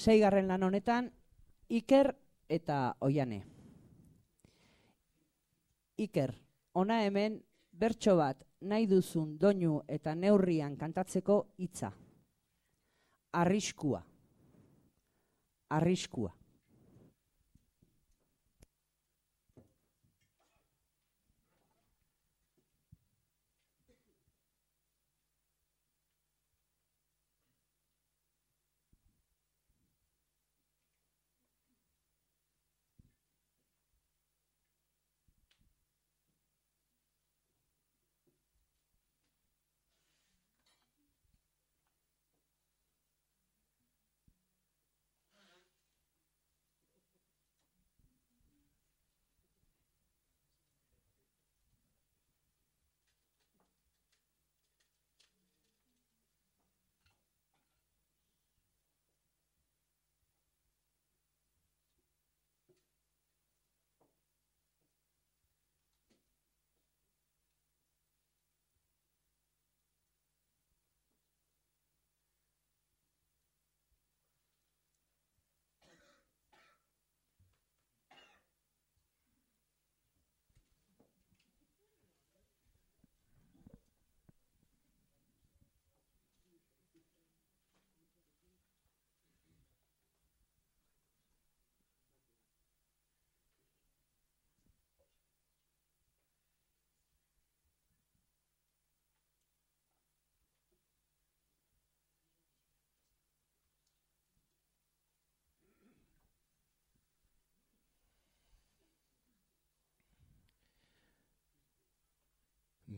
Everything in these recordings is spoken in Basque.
Seigarren lan honetan, Iker eta Oiane. Iker, ona hemen bertso bat nahi duzun doinu eta neurrian kantatzeko hitza. Arriskua. Arriskua.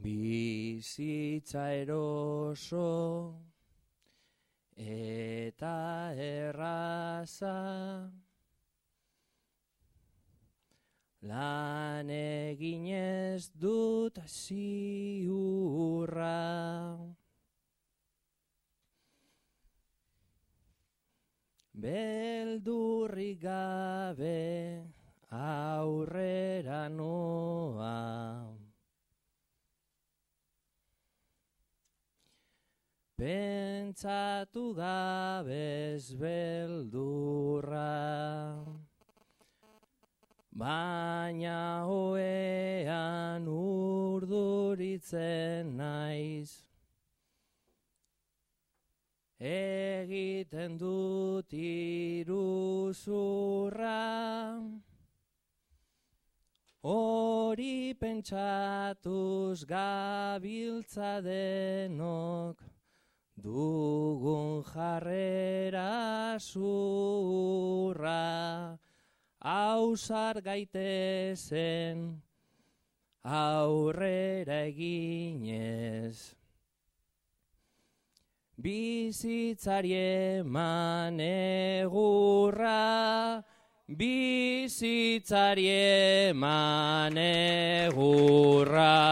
Bizitza eroso eta erraza. Lan eginez dut ziurra. Beldurri gabe aurrera noa Pentsatu gabez beldurra. Baina hoean urduritzen naiz. Egiten dut iruzurra. Hori pentsatuz gabiltza denok dugun jarrera zurra hausar gaitezen aurrera eginez. Bizitzari eman egurra bizitzari eman egurra